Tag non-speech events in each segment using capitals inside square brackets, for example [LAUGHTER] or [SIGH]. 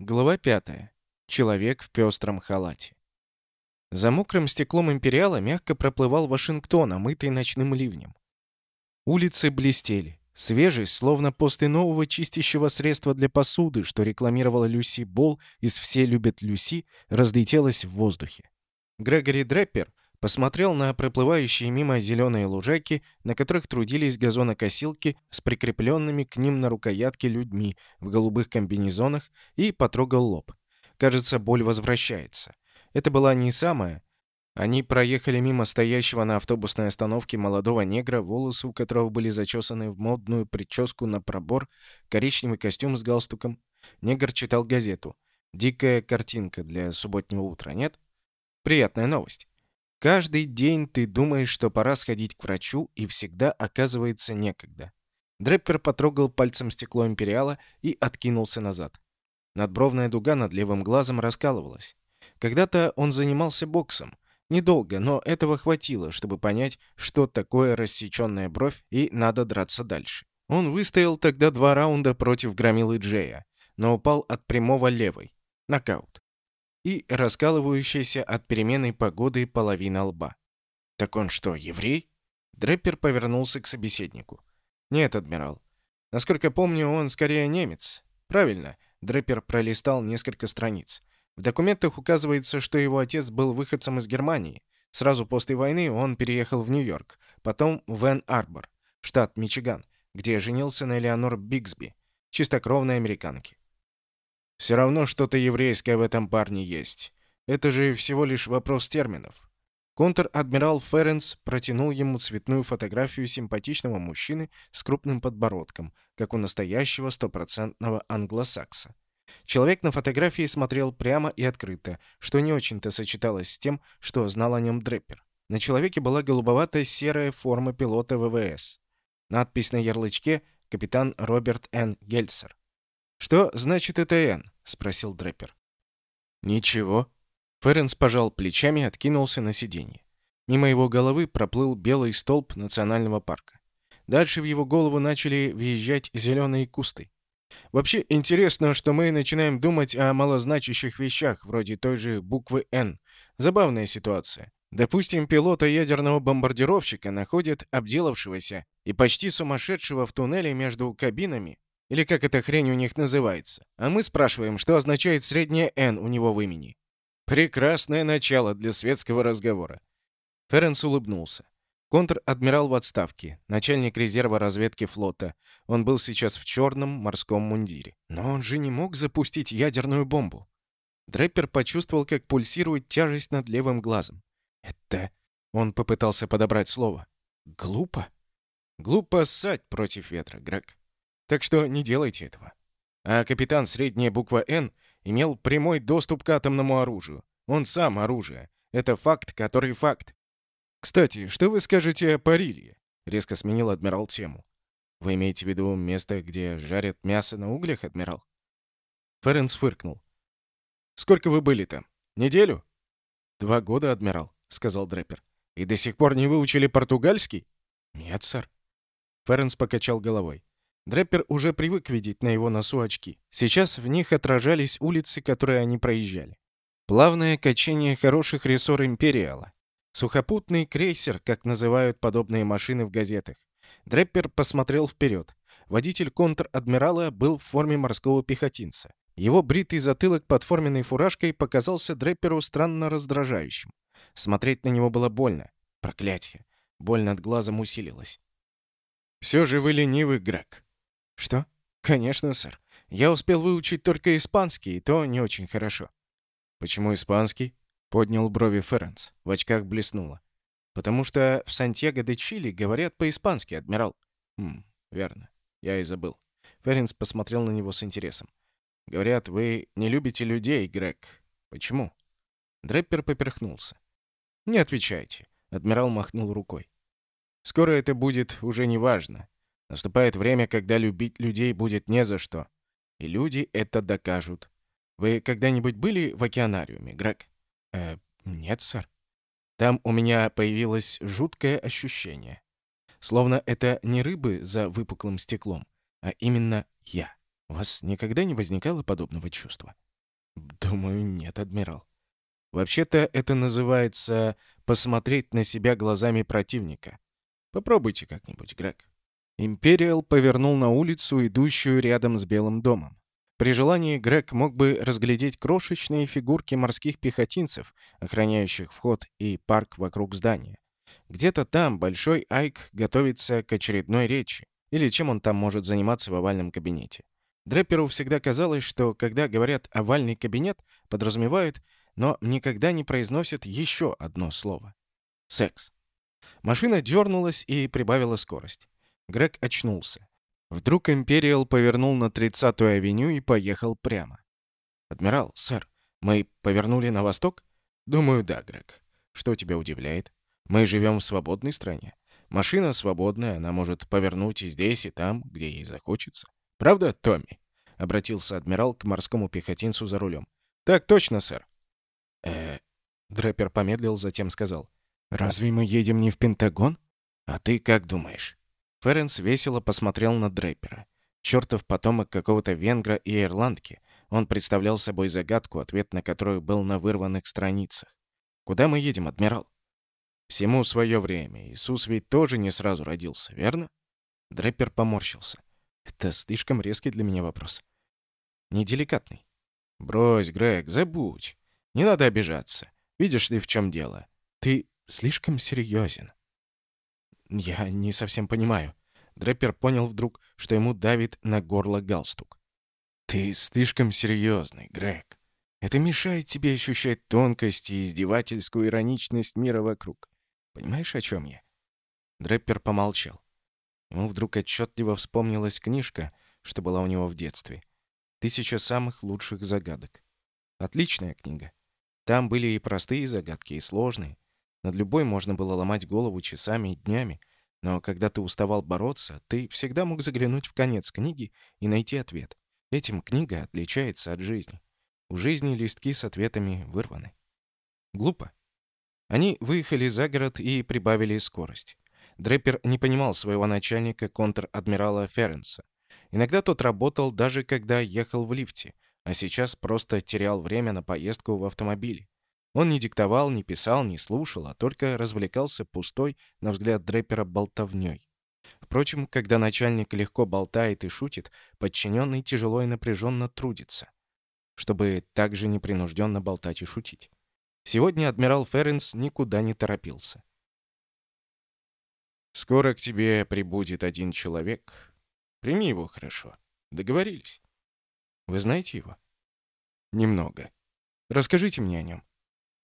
Глава 5. Человек в пестром халате. За мокрым стеклом «Империала» мягко проплывал Вашингтон, омытый ночным ливнем. Улицы блестели. Свежесть, словно после нового чистящего средства для посуды, что рекламировала Люси Болл из «Все любят Люси», разлетелась в воздухе. Грегори Дреппер посмотрел на проплывающие мимо зеленые лужайки, на которых трудились газонокосилки с прикрепленными к ним на рукоятке людьми в голубых комбинезонах и потрогал лоб. Кажется, боль возвращается. Это была не самая. Они проехали мимо стоящего на автобусной остановке молодого негра, волосы у которого были зачесаны в модную прическу на пробор, коричневый костюм с галстуком. Негр читал газету. Дикая картинка для субботнего утра, нет? Приятная новость. Каждый день ты думаешь, что пора сходить к врачу, и всегда оказывается некогда. Дреппер потрогал пальцем стекло Империала и откинулся назад. Надбровная дуга над левым глазом раскалывалась. Когда-то он занимался боксом. Недолго, но этого хватило, чтобы понять, что такое рассеченная бровь, и надо драться дальше. Он выстоял тогда два раунда против Громилы Джея, но упал от прямого левой. Нокаут и раскалывающаяся от переменной погоды половина лба. «Так он что, еврей?» Дреппер повернулся к собеседнику. «Нет, адмирал. Насколько помню, он скорее немец». «Правильно». Дреппер пролистал несколько страниц. В документах указывается, что его отец был выходцем из Германии. Сразу после войны он переехал в Нью-Йорк, потом в Энн-Арбор, штат Мичиган, где женился на Элеонор Бигсби, чистокровной американке. Все равно что-то еврейское в этом парне есть. Это же всего лишь вопрос терминов. Контр-адмирал Ференс протянул ему цветную фотографию симпатичного мужчины с крупным подбородком, как у настоящего стопроцентного англосакса. Человек на фотографии смотрел прямо и открыто, что не очень-то сочеталось с тем, что знал о нем Дреппер. На человеке была голубоватая серая форма пилота ВВС. Надпись на ярлычке «Капитан Роберт Н. Гельцер». «Что значит это «Н»?» — спросил Дрэпер. «Ничего». Ференс пожал плечами и откинулся на сиденье. Мимо его головы проплыл белый столб национального парка. Дальше в его голову начали въезжать зеленые кусты. Вообще интересно, что мы начинаем думать о малозначащих вещах, вроде той же буквы «Н». Забавная ситуация. Допустим, пилота ядерного бомбардировщика находят обделавшегося и почти сумасшедшего в туннеле между кабинами или как эта хрень у них называется. А мы спрашиваем, что означает среднее «Н» у него в имени. Прекрасное начало для светского разговора. Ференс улыбнулся. Контр-адмирал в отставке, начальник резерва разведки флота. Он был сейчас в черном морском мундире. Но он же не мог запустить ядерную бомбу. Дреппер почувствовал, как пульсирует тяжесть над левым глазом. Это... Он попытался подобрать слово. Глупо. Глупо ссать против ветра, Грег. Так что не делайте этого. А капитан средняя буква «Н» имел прямой доступ к атомному оружию. Он сам оружие. Это факт, который факт. «Кстати, что вы скажете о Парилье?» — резко сменил адмирал тему. «Вы имеете в виду место, где жарят мясо на углях, адмирал?» Ференс фыркнул. «Сколько вы были там? Неделю?» «Два года, адмирал», — сказал Дрэпер. «И до сих пор не выучили португальский?» «Нет, сэр». Ференс покачал головой. Дрэппер уже привык видеть на его носу очки. Сейчас в них отражались улицы, которые они проезжали. Плавное качение хороших рессор Империала. Сухопутный крейсер, как называют подобные машины в газетах. Дреппер посмотрел вперед. Водитель контр-адмирала был в форме морского пехотинца. Его бритый затылок под форменной фуражкой показался Дрепперу странно раздражающим. Смотреть на него было больно. Проклятие. Боль над глазом усилилась. «Все же вы ленивый, Грег», «Что?» «Конечно, сэр. Я успел выучить только испанский, и то не очень хорошо». «Почему испанский?» — поднял брови Ференс. В очках блеснуло. «Потому что в Сантьяго-де-Чили говорят по-испански, адмирал». «Хм, верно. Я и забыл». Ференс посмотрел на него с интересом. «Говорят, вы не любите людей, Грег. Почему?» Дреппер поперхнулся. «Не отвечайте», — адмирал махнул рукой. «Скоро это будет уже неважно. Наступает время, когда любить людей будет не за что. И люди это докажут. Вы когда-нибудь были в океанариуме, Грег? Э, нет, сэр. Там у меня появилось жуткое ощущение. Словно это не рыбы за выпуклым стеклом, а именно я. У вас никогда не возникало подобного чувства? Думаю, нет, адмирал. Вообще-то это называется посмотреть на себя глазами противника. Попробуйте как-нибудь, Грег. Империал повернул на улицу, идущую рядом с Белым домом. При желании Грег мог бы разглядеть крошечные фигурки морских пехотинцев, охраняющих вход и парк вокруг здания. Где-то там Большой Айк готовится к очередной речи, или чем он там может заниматься в овальном кабинете. Дрепперу всегда казалось, что когда говорят «овальный кабинет», подразумевают, но никогда не произносят еще одно слово. Секс. Машина дернулась и прибавила скорость. Грег очнулся. Вдруг Империал повернул на 30-ю авеню и поехал прямо. «Адмирал, сэр, мы повернули на восток?» «Думаю, да, Грег. Что тебя удивляет? Мы живем в свободной стране. Машина свободная, она может повернуть и здесь, и там, где ей захочется. Правда, Томми?» — обратился адмирал к морскому пехотинцу за рулем. «Так точно, сэр». «Э...» — Дрэпер помедлил, затем сказал. «Разве мы едем не в Пентагон? А ты как думаешь?» Ференс весело посмотрел на Дрейпера. Чертов потомок какого-то венгра и ирландки. Он представлял собой загадку, ответ на которую был на вырванных страницах. «Куда мы едем, адмирал?» «Всему свое время. Иисус ведь тоже не сразу родился, верно?» Дрейпер поморщился. «Это слишком резкий для меня вопрос. Неделикатный». «Брось, Грег, забудь. Не надо обижаться. Видишь ли, в чем дело? Ты слишком серьезен. «Я не совсем понимаю». Дрэпер понял вдруг, что ему давит на горло галстук. «Ты слишком серьезный, Грег. Это мешает тебе ощущать тонкость и издевательскую ироничность мира вокруг. Понимаешь, о чем я?» Дрэпер помолчал. Ему вдруг отчетливо вспомнилась книжка, что была у него в детстве. «Тысяча самых лучших загадок». Отличная книга. Там были и простые загадки, и сложные. Над любой можно было ломать голову часами и днями, но когда ты уставал бороться, ты всегда мог заглянуть в конец книги и найти ответ. Этим книга отличается от жизни. У жизни листки с ответами вырваны. Глупо. Они выехали за город и прибавили скорость. Дрепер не понимал своего начальника, контр-адмирала Ференса. Иногда тот работал, даже когда ехал в лифте, а сейчас просто терял время на поездку в автомобиле. Он не диктовал, не писал, не слушал, а только развлекался пустой, на взгляд Дрепера, болтовней. Впрочем, когда начальник легко болтает и шутит, подчиненный тяжело и напряженно трудится, чтобы также непринужденно болтать и шутить. Сегодня адмирал Ференс никуда не торопился. «Скоро к тебе прибудет один человек. Прими его хорошо. Договорились?» «Вы знаете его?» «Немного. Расскажите мне о нем».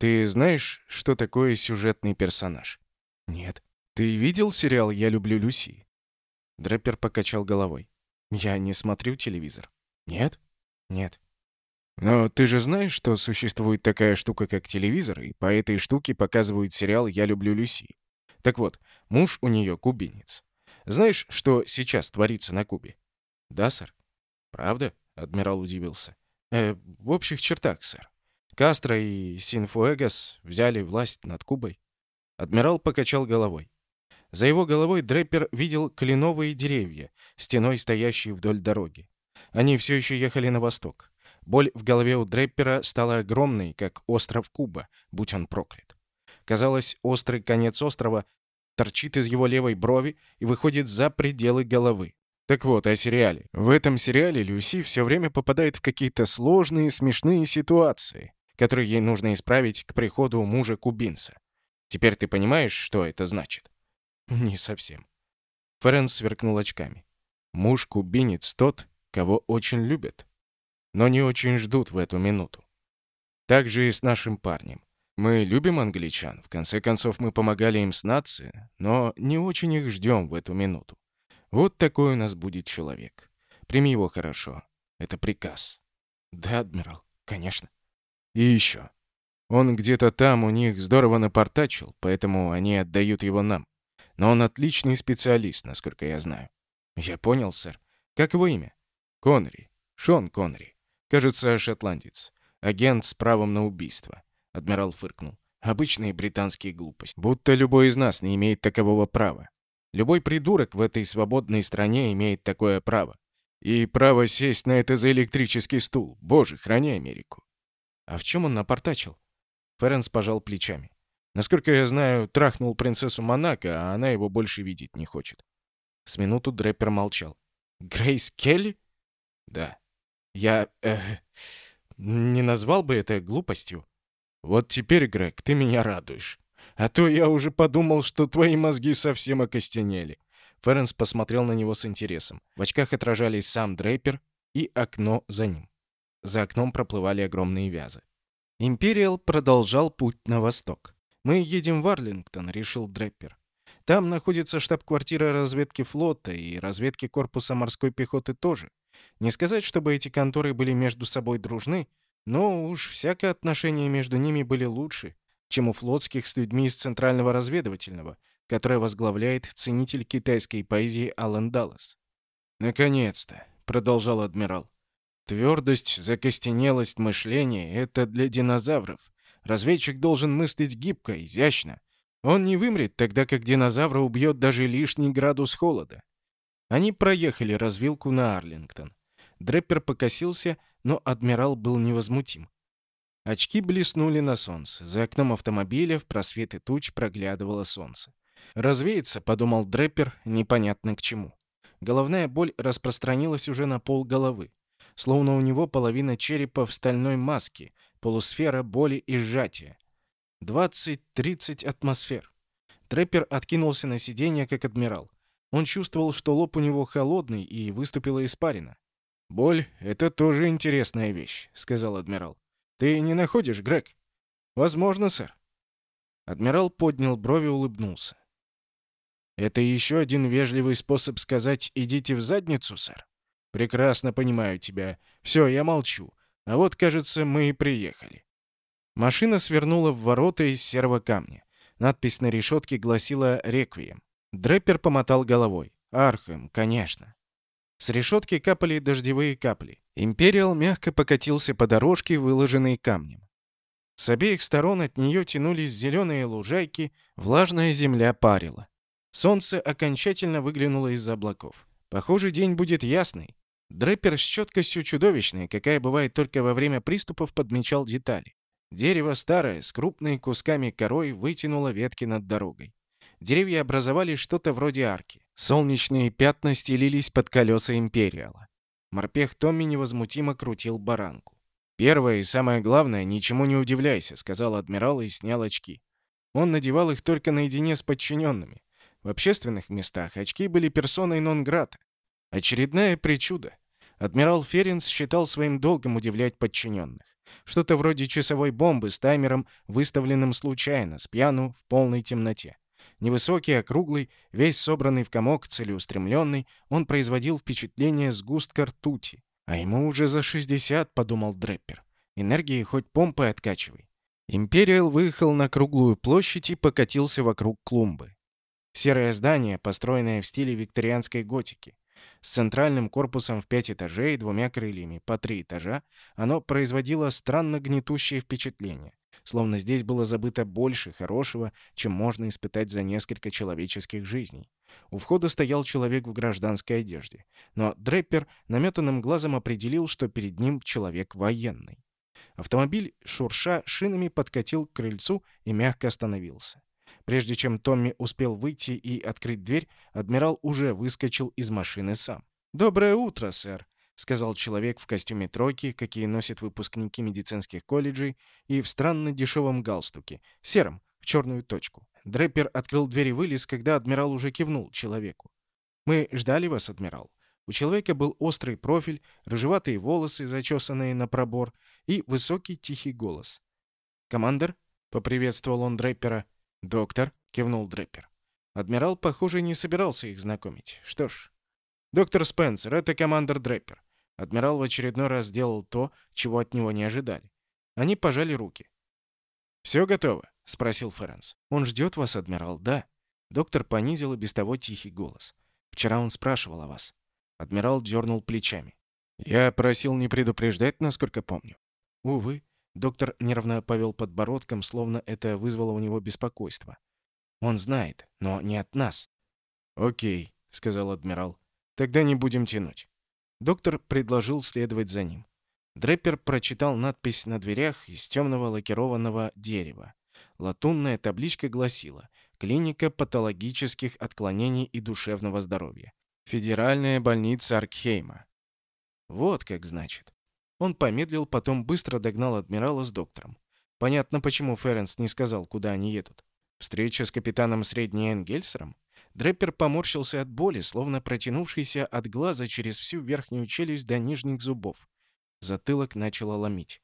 Ты знаешь, что такое сюжетный персонаж? Нет. Ты видел сериал «Я люблю Люси»? Дрэпер покачал головой. Я не смотрю телевизор. Нет? Нет. Но ты же знаешь, что существует такая штука, как телевизор, и по этой штуке показывают сериал «Я люблю Люси». Так вот, муж у нее кубинец. Знаешь, что сейчас творится на Кубе? Да, сэр. Правда? Адмирал удивился. Э, в общих чертах, сэр. Кастро и Синфуэгас взяли власть над Кубой. Адмирал покачал головой. За его головой Дреппер видел кленовые деревья, стеной стоящие вдоль дороги. Они все еще ехали на восток. Боль в голове у Дреппера стала огромной, как остров Куба, будь он проклят. Казалось, острый конец острова торчит из его левой брови и выходит за пределы головы. Так вот, о сериале. В этом сериале Люси все время попадает в какие-то сложные, смешные ситуации который ей нужно исправить к приходу мужа-кубинца. Теперь ты понимаешь, что это значит?» [LAUGHS] «Не совсем». Ференс сверкнул очками. «Муж-кубинец тот, кого очень любят, но не очень ждут в эту минуту. Так же и с нашим парнем. Мы любим англичан, в конце концов мы помогали им с нацией, но не очень их ждем в эту минуту. Вот такой у нас будет человек. Прими его хорошо. Это приказ. Да, адмирал, конечно. И еще. Он где-то там у них здорово напортачил, поэтому они отдают его нам. Но он отличный специалист, насколько я знаю. Я понял, сэр. Как его имя? Конри. Шон Конри. Кажется, шотландец. Агент с правом на убийство. Адмирал фыркнул. Обычные британские глупости. Будто любой из нас не имеет такового права. Любой придурок в этой свободной стране имеет такое право. И право сесть на это за электрический стул. Боже, храни Америку. А в чем он напортачил? Ференс пожал плечами. Насколько я знаю, трахнул принцессу Монако, а она его больше видеть не хочет. С минуту Дрэпер молчал. «Грейс Келли?» «Да». «Я... Э, не назвал бы это глупостью». «Вот теперь, Грег, ты меня радуешь. А то я уже подумал, что твои мозги совсем окостенели». Ференс посмотрел на него с интересом. В очках отражались сам Дрейпер и окно за ним. За окном проплывали огромные вязы. Империал продолжал путь на восток. «Мы едем в Арлингтон», — решил Дреппер. «Там находится штаб-квартира разведки флота и разведки корпуса морской пехоты тоже. Не сказать, чтобы эти конторы были между собой дружны, но уж всякое отношение между ними были лучше, чем у флотских с людьми из Центрального разведывательного, которое возглавляет ценитель китайской поэзии Алан Даллас. «Наконец-то!» — продолжал адмирал. «Твердость, закостенелость мышления — это для динозавров. Разведчик должен мыслить гибко, изящно. Он не вымрет, тогда как динозавра убьет даже лишний градус холода». Они проехали развилку на Арлингтон. Дреппер покосился, но адмирал был невозмутим. Очки блеснули на солнце. За окном автомобиля в просветы туч проглядывало солнце. «Развеется», — подумал Дреппер, непонятно к чему. Головная боль распространилась уже на пол головы. Словно у него половина черепа в стальной маске, полусфера боли и сжатия. 20-30 атмосфер. Дреппер откинулся на сиденье, как адмирал. Он чувствовал, что лоб у него холодный и выступила испарина. «Боль — это тоже интересная вещь», — сказал адмирал. Ты не находишь, Грег? Возможно, сэр. Адмирал поднял брови и улыбнулся. Это еще один вежливый способ сказать «идите в задницу, сэр». Прекрасно понимаю тебя. Все, я молчу. А вот, кажется, мы и приехали. Машина свернула в ворота из серого камня. Надпись на решетке гласила «Реквием». Дреппер помотал головой. «Архем, конечно». С решетки капали дождевые капли. Империал мягко покатился по дорожке, выложенной камнем. С обеих сторон от нее тянулись зеленые лужайки, влажная земля парила. Солнце окончательно выглянуло из-за облаков. Похоже, день будет ясный. Дреппер с четкостью чудовищной, какая бывает только во время приступов, подмечал детали. Дерево старое, с крупными кусками корой, вытянуло ветки над дорогой. Деревья образовали что-то вроде арки. Солнечные пятна стелились под колеса Империала. Морпех Томми невозмутимо крутил баранку. «Первое и самое главное, ничему не удивляйся», — сказал адмирал и снял очки. Он надевал их только наедине с подчиненными. В общественных местах очки были персоной нон-грата. Очередная причуда. Адмирал Ференс считал своим долгом удивлять подчиненных. Что-то вроде часовой бомбы с таймером, выставленным случайно, с пьяну, в полной темноте. Невысокий, округлый, весь собранный в комок, целеустремленный, он производил впечатление сгустка ртути. «А ему уже за 60», — подумал Дреппер. «Энергии хоть помпой откачивай». Империал выехал на круглую площадь и покатился вокруг клумбы. Серое здание, построенное в стиле викторианской готики. С центральным корпусом в пять этажей и двумя крыльями, по три этажа, оно производило странно гнетущее впечатление словно здесь было забыто больше хорошего, чем можно испытать за несколько человеческих жизней. У входа стоял человек в гражданской одежде, но Дреппер наметанным глазом определил, что перед ним человек военный. Автомобиль, шурша шинами, подкатил к крыльцу и мягко остановился. Прежде чем Томми успел выйти и открыть дверь, адмирал уже выскочил из машины сам. «Доброе утро, сэр!» сказал человек в костюме тройки, какие носят выпускники медицинских колледжей, и в странно дешевом галстуке, сером, в черную точку. Дреппер открыл дверь и вылез, когда адмирал уже кивнул человеку. «Мы ждали вас, адмирал». У человека был острый профиль, рыжеватые волосы, зачесанные на пробор, и высокий тихий голос. «Командер?» — поприветствовал он Дреппера. «Доктор?» — кивнул Дреппер. Адмирал, похоже, не собирался их знакомить. Что ж... «Доктор Спенсер, это командор Дреппер. Адмирал в очередной раз сделал то, чего от него не ожидали. Они пожали руки. «Все готово?» — спросил Ференс. «Он ждет вас, адмирал, да?» Доктор понизил и без того тихий голос. «Вчера он спрашивал о вас». Адмирал дернул плечами. «Я просил не предупреждать, насколько помню». «Увы». Доктор нервно повел подбородком, словно это вызвало у него беспокойство. «Он знает, но не от нас». «Окей», — сказал адмирал. «Тогда не будем тянуть». Доктор предложил следовать за ним. Дреппер прочитал надпись на дверях из темного лакированного дерева. Латунная табличка гласила «Клиника патологических отклонений и душевного здоровья. Федеральная больница Аркхейма». Вот как значит. Он помедлил, потом быстро догнал адмирала с доктором. Понятно, почему Ференс не сказал, куда они едут. Встреча с капитаном Средней Энгельсером? Дреппер поморщился от боли, словно протянувшийся от глаза через всю верхнюю челюсть до нижних зубов. Затылок начало ломить.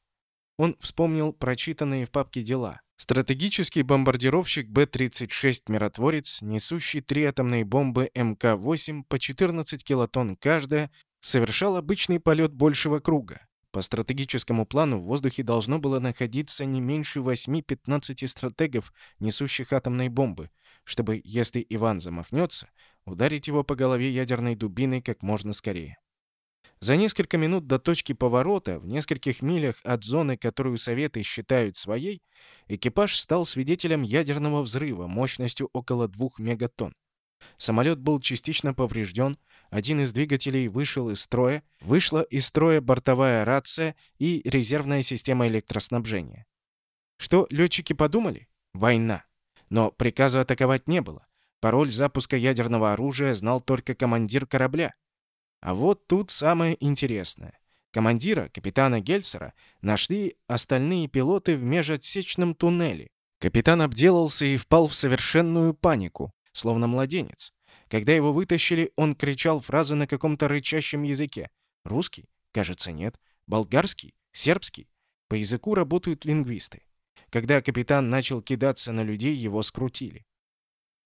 Он вспомнил прочитанные в папке дела. Стратегический бомбардировщик Б-36 «Миротворец», несущий три атомные бомбы МК-8 по 14 килотонн каждая, совершал обычный полет большего круга. По стратегическому плану в воздухе должно было находиться не меньше 8-15 стратегов, несущих атомные бомбы, чтобы, если Иван замахнется, ударить его по голове ядерной дубиной как можно скорее. За несколько минут до точки поворота, в нескольких милях от зоны, которую Советы считают своей, экипаж стал свидетелем ядерного взрыва мощностью около 2 мегатонн. Самолет был частично поврежден, один из двигателей вышел из строя, вышла из строя бортовая рация и резервная система электроснабжения. Что летчики подумали? Война. Но приказа атаковать не было. Пароль запуска ядерного оружия знал только командир корабля. А вот тут самое интересное. Командира, капитана Гельсера, нашли остальные пилоты в межотсечном туннеле. Капитан обделался и впал в совершенную панику, словно младенец. Когда его вытащили, он кричал фразы на каком-то рычащем языке. Русский? Кажется, нет. Болгарский? Сербский? По языку работают лингвисты. Когда капитан начал кидаться на людей, его скрутили.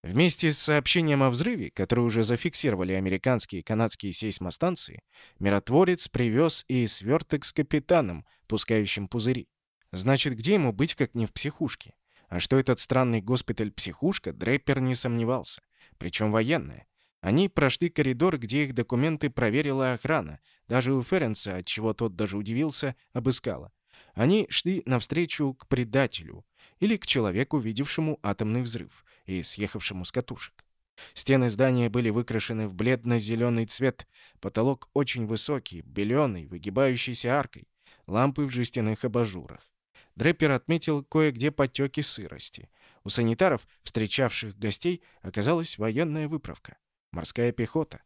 Вместе с сообщением о взрыве, которое уже зафиксировали американские и канадские сейсмостанции, миротворец привез и сверток с капитаном, пускающим пузыри. Значит, где ему быть, как не в психушке? А что этот странный госпиталь-психушка, Дрейпер не сомневался. Причем военная. Они прошли коридор, где их документы проверила охрана. Даже у Ференса, от чего тот даже удивился, обыскала. Они шли навстречу к предателю или к человеку, видевшему атомный взрыв и съехавшему с катушек. Стены здания были выкрашены в бледно-зеленый цвет, потолок очень высокий, беленый, выгибающийся аркой, лампы в жестяных абажурах. Дреппер отметил кое-где потеки сырости. У санитаров, встречавших гостей, оказалась военная выправка. Морская пехота.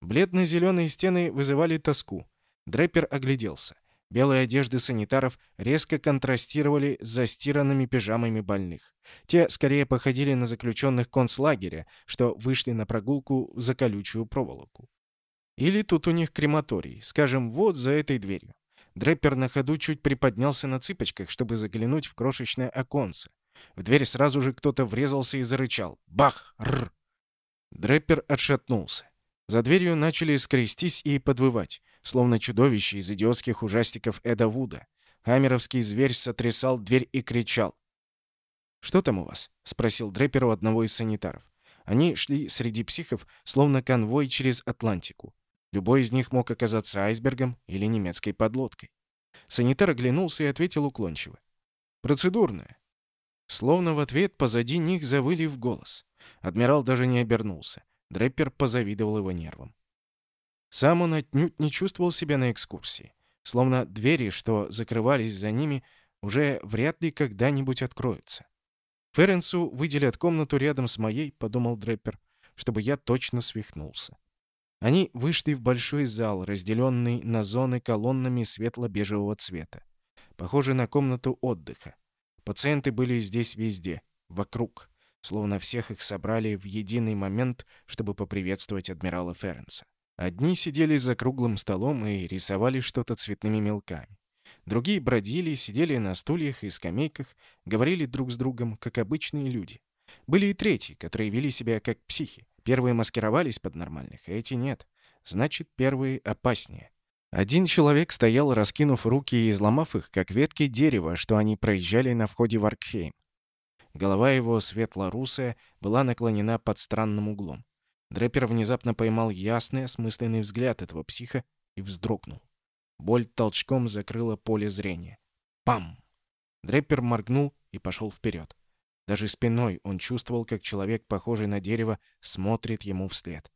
Бледно-зеленые стены вызывали тоску. Дреппер огляделся. Белые одежды санитаров резко контрастировали с застиранными пижамами больных. Те скорее походили на заключенных концлагеря, что вышли на прогулку за колючую проволоку. Или тут у них крематорий, скажем, вот за этой дверью. Дреппер на ходу чуть приподнялся на цыпочках, чтобы заглянуть в крошечное оконце. В дверь сразу же кто-то врезался и зарычал. Бах! Рр! Дреппер отшатнулся. За дверью начали скрестись и подвывать словно чудовище из идиотских ужастиков Эда Вуда. Хамеровский зверь сотрясал дверь и кричал. «Что там у вас?» — спросил Дрепер у одного из санитаров. Они шли среди психов, словно конвой через Атлантику. Любой из них мог оказаться айсбергом или немецкой подлодкой. Санитар оглянулся и ответил уклончиво. «Процедурная». Словно в ответ позади них завыли в голос. Адмирал даже не обернулся. Дреппер позавидовал его нервам. Сам он отнюдь не чувствовал себя на экскурсии. Словно двери, что закрывались за ними, уже вряд ли когда-нибудь откроются. Ференсу выделят комнату рядом с моей, подумал Дреппер, чтобы я точно свихнулся. Они вышли в большой зал, разделенный на зоны колоннами светло-бежевого цвета. Похоже на комнату отдыха. Пациенты были здесь везде, вокруг, словно всех их собрали в единый момент, чтобы поприветствовать адмирала Ференса. Одни сидели за круглым столом и рисовали что-то цветными мелками. Другие бродили, сидели на стульях и скамейках, говорили друг с другом, как обычные люди. Были и третьи, которые вели себя как психи. Первые маскировались под нормальных, а эти нет. Значит, первые опаснее. Один человек стоял, раскинув руки и изломав их, как ветки дерева, что они проезжали на входе в Аркхейм. Голова его, светло-русая, была наклонена под странным углом. Дрэпер внезапно поймал ясный, осмысленный взгляд этого психа и вздрогнул. Боль толчком закрыла поле зрения. Пам! Дрэпер моргнул и пошел вперед. Даже спиной он чувствовал, как человек, похожий на дерево, смотрит ему вслед.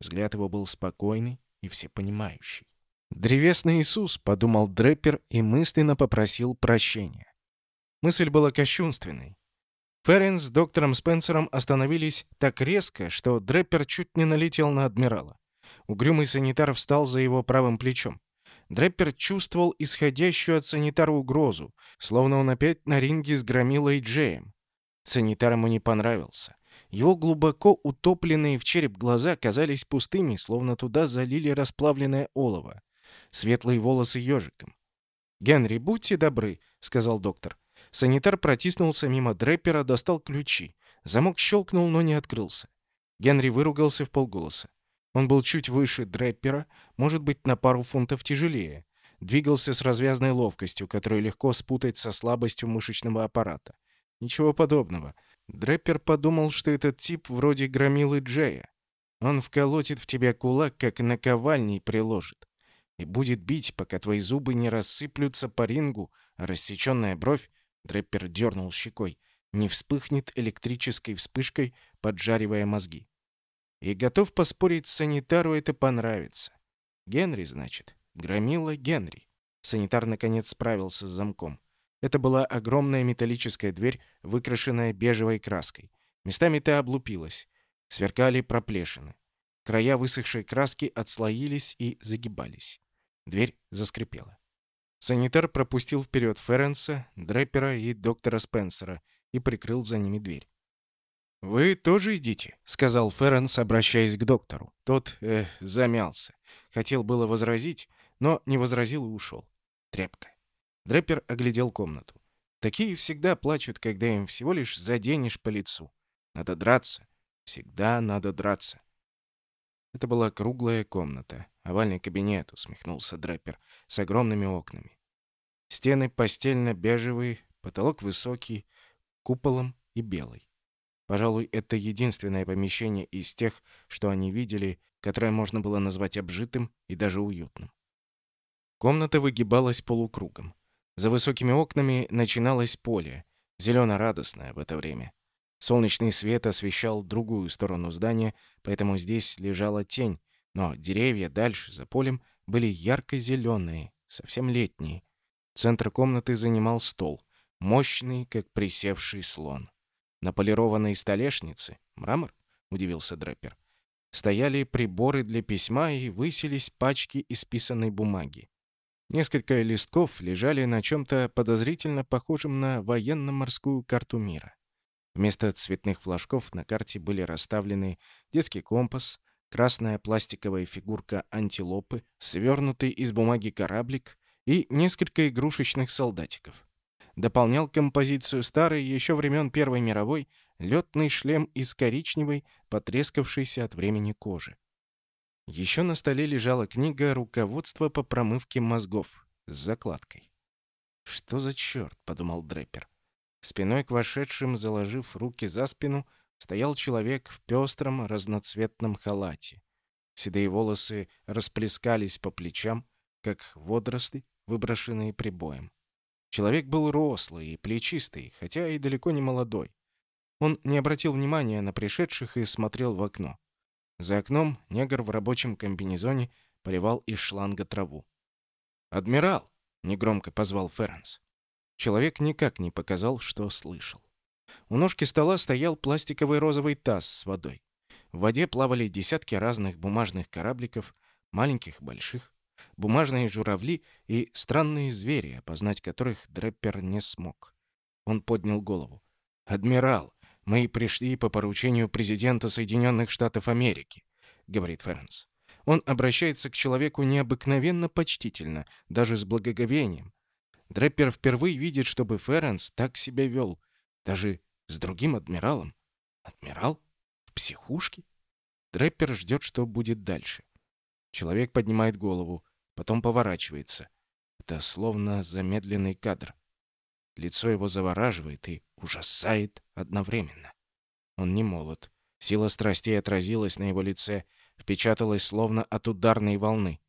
Взгляд его был спокойный и всепонимающий. «Древесный Иисус», — подумал Дреппер и мысленно попросил прощения. Мысль была кощунственной. Феррен с доктором Спенсером остановились так резко, что Дреппер чуть не налетел на адмирала. Угрюмый санитар встал за его правым плечом. Дреппер чувствовал исходящую от санитара угрозу, словно он опять на ринге с Громилой Джеем. Санитар ему не понравился. Его глубоко утопленные в череп глаза казались пустыми, словно туда залили расплавленное олово. Светлые волосы ежиком. «Генри, будьте добры», — сказал доктор. Санитар протиснулся мимо Дреппера, достал ключи. Замок щелкнул, но не открылся. Генри выругался в полголоса. Он был чуть выше Дреппера, может быть, на пару фунтов тяжелее. Двигался с развязной ловкостью, которую легко спутать со слабостью мышечного аппарата. Ничего подобного. Дреппер подумал, что этот тип вроде громилы Джея. Он вколотит в тебя кулак, как наковальней приложит. И будет бить, пока твои зубы не рассыплются по рингу, а рассеченная бровь, Дреппер дернул щекой, не вспыхнет электрической вспышкой, поджаривая мозги. И готов поспорить, санитару это понравится. Генри, значит. Громила Генри. Санитар, наконец, справился с замком. Это была огромная металлическая дверь, выкрашенная бежевой краской. Местами та облупилась. Сверкали проплешины. Края высохшей краски отслоились и загибались. Дверь заскрипела. Санитар пропустил вперед Ференса, Дреппера и доктора Спенсера и прикрыл за ними дверь. «Вы тоже идите», — сказал Ференс, обращаясь к доктору. Тот, э, замялся. Хотел было возразить, но не возразил и ушел. Тряпка. Дрэпер оглядел комнату. Такие всегда плачут, когда им всего лишь заденешь по лицу. Надо драться. Всегда надо драться. Это была круглая комната. Овальный кабинет, усмехнулся Дрэпер, с огромными окнами. Стены постельно-бежевые, потолок высокий, куполом и белый. Пожалуй, это единственное помещение из тех, что они видели, которое можно было назвать обжитым и даже уютным. Комната выгибалась полукругом. За высокими окнами начиналось поле, зелено-радостное в это время. Солнечный свет освещал другую сторону здания, поэтому здесь лежала тень, но деревья дальше, за полем, были ярко-зеленые, совсем летние. Центр комнаты занимал стол, мощный, как присевший слон. На полированной столешнице мрамор, удивился Дреппер. Стояли приборы для письма и высились пачки исписанной бумаги. Несколько листков лежали на чем-то подозрительно похожем на военно-морскую карту мира. Вместо цветных флажков на карте были расставлены детский компас, красная пластиковая фигурка антилопы, свернутый из бумаги кораблик и несколько игрушечных солдатиков дополнял композицию старый еще времен Первой мировой летный шлем из коричневой, потрескавшейся от времени кожи. Еще на столе лежала книга «Руководство по промывке мозгов» с закладкой. «Что за черт?» — подумал Дреппер. Спиной к вошедшим, заложив руки за спину, стоял человек в пестром разноцветном халате. Седые волосы расплескались по плечам, как водоросли, выброшенные прибоем. Человек был рослый и плечистый, хотя и далеко не молодой. Он не обратил внимания на пришедших и смотрел в окно. За окном негр в рабочем комбинезоне поливал из шланга траву. «Адмирал!» — негромко позвал Ференс. Человек никак не показал, что слышал. У ножки стола стоял пластиковый розовый таз с водой. В воде плавали десятки разных бумажных корабликов, маленьких, больших бумажные журавли и странные звери, опознать которых Дреппер не смог. Он поднял голову. «Адмирал, мы пришли по поручению президента Соединенных Штатов Америки», — говорит Ференс. Он обращается к человеку необыкновенно почтительно, даже с благоговением. Дреппер впервые видит, чтобы Ференс так себя вел, даже с другим адмиралом. Адмирал? В психушке? Дреппер ждет, что будет дальше. Человек поднимает голову потом поворачивается. Это словно замедленный кадр. Лицо его завораживает и ужасает одновременно. Он не молод. Сила страстей отразилась на его лице, впечаталась словно от ударной волны.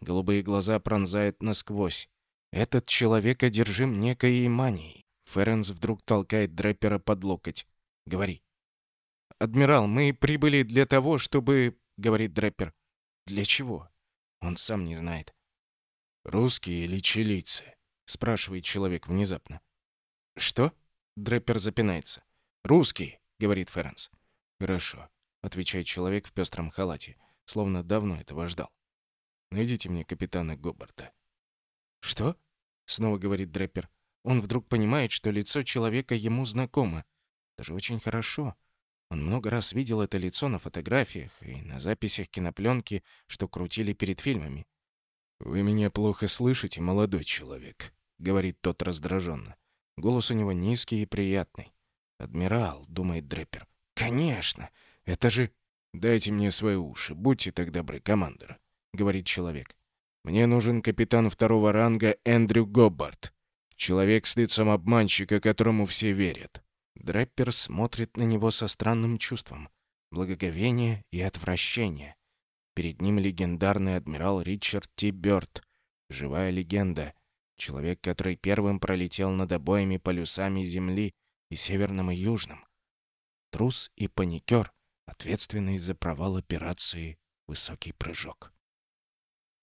Голубые глаза пронзают насквозь. Этот человек одержим некой манией. Ференс вдруг толкает Дреппера под локоть. «Говори». «Адмирал, мы прибыли для того, чтобы...» — говорит Дреппер. «Для чего?» Он сам не знает. «Русские или чилийцы?» — спрашивает человек внезапно. «Что?» — Дрэпер запинается. «Русские», — говорит Ференс. «Хорошо», — отвечает человек в пестром халате, словно давно этого ждал. «Найдите мне капитана Гобарта». «Что?» — снова говорит Дрэпер. Он вдруг понимает, что лицо человека ему знакомо. Даже очень хорошо. Он много раз видел это лицо на фотографиях и на записях кинопленки, что крутили перед фильмами. «Вы меня плохо слышите, молодой человек», — говорит тот раздраженно. Голос у него низкий и приятный. «Адмирал», — думает Дрэпер. «Конечно! Это же...» «Дайте мне свои уши, будьте так добры, командор», — говорит человек. «Мне нужен капитан второго ранга Эндрю Гоббард. Человек с лицом обманщика, которому все верят». Дрэппер смотрит на него со странным чувством. Благоговение и отвращение. Перед ним легендарный адмирал Ричард Ти Бёрд. Живая легенда. Человек, который первым пролетел над обоими полюсами Земли, и северным, и южным. Трус и паникер, ответственный за провал операции «Высокий прыжок».